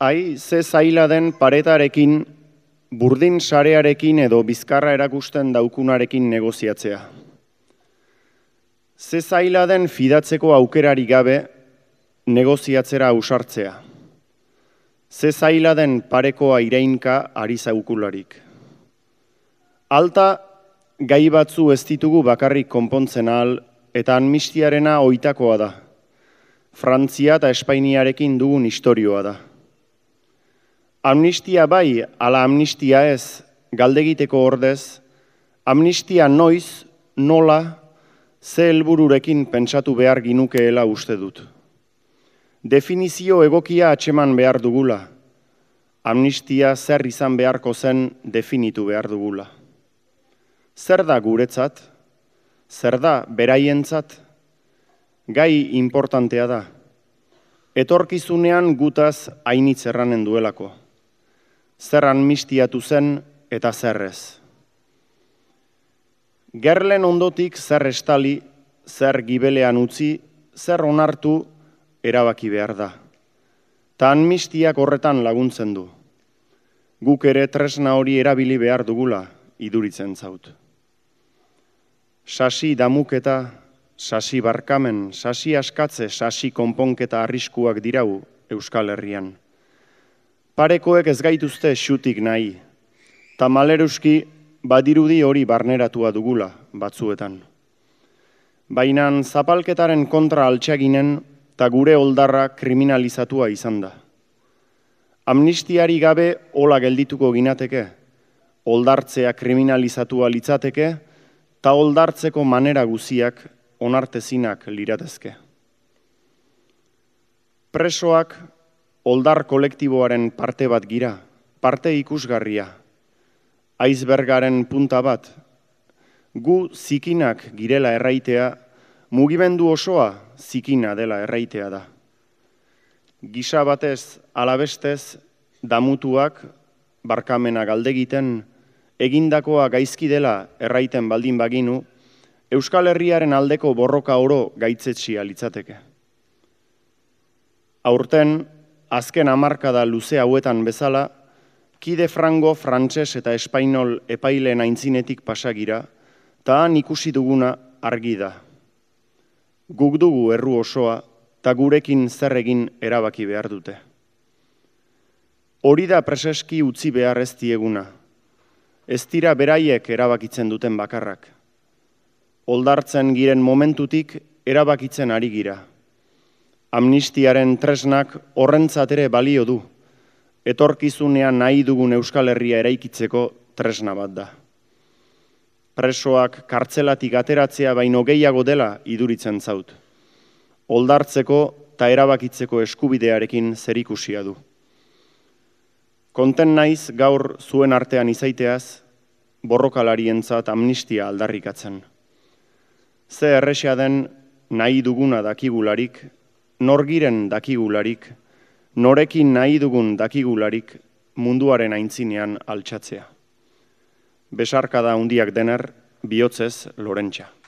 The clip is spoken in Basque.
Ai, ze zaila den paretarekin, burdin sarearekin edo bizkarra erakusten daukunarekin negoziatzea. Ze zaila den fidatzeko aukerari gabe negoziatzera ausartzea. Ze zaila den parekoa ireinka ari zaukularik. Alta, gai batzu ez ditugu bakarrik konpontzen ahal eta amnistiarena oitakoa da. Frantzia eta Espainiarekin dugun historioa da. Amnistia bai, ala amnistia ez, galdegiteko ordez, amnistia noiz, nola, ze helbururekin pentsatu behar ginukeela uste dut. Definizio egokia atxeman behar dugula, amnistia zer izan beharko zen definitu behar dugula. Zer da guretzat, zer da beraientzat, gai importantea da. Etorkizunean gutaz hainitz erranen duelako. Zer amnistiatu zen eta zerrez. Gerlen ondotik zer estali, zer gibelean utzi, zer onartu erabaki behar da. Ta amnistiak horretan laguntzen du. Guk ere tresna hori erabili behar dugula iduritzen zaut. Sasi damuketa, sasi barkamen, sasi askatze, sasi konponketa arriskuak dirau Euskal Herrian. Parekoek ez gaituzte xutik nahi, ta maleruski badirudi hori barneratua dugula batzuetan. Baina zapalketaren kontra altxaginen eta gure oldarra kriminalizatua izan da. Amnistiari gabe hola geldituko ginateke, oldartzea kriminalizatua litzateke, eta oldartzeko manera guziak onartezinak liratezke. Presoak oldar kolektiboaren parte bat gira, parte ikusgarria, aizbergaren punta bat, gu zikinak girela erraitea, mugimendu osoa zikina dela erraitea da. Gisa batez alabestez damutuak barkamena galdegiten egindakoa gaizki dela erraiten baldin baginu, Euskal Herriaren aldeko borroka oro gaitzetsia litzateke. Aurten, azken hamarkada luze hauetan bezala, kide frango, frantses eta espainol epaileen aintzinetik pasagira, eta han ikusi duguna argi da. Guk dugu erru osoa, eta gurekin zer egin erabaki behar dute. Hori da preseski utzi behar ez dieguna. Ez dira beraiek erabakitzen duten bakarrak. Oldartzen giren momentutik erabakitzen ari gira. Amnistiaren tresnak horrentzat ere balio du etorkizunean nahi dugun Euskal Herria eraikitzeko tresna bat da. Presoak kartzelatik ateratzea baino gehiago dela iduritzen zaut. Oldartzeko eta erabakitzeko eskubidearekin zerikusia du. Konten naiz gaur zuen artean izaiteaz, borrokalarientzat amnistia aldarrikatzen. Ze erresia den nahi duguna dakigularik, norgiren dakigularik, norekin nahi dugun dakigularik munduaren aintzinean altxatzea. Besarkada handiak dener, bihotzez lorentxa.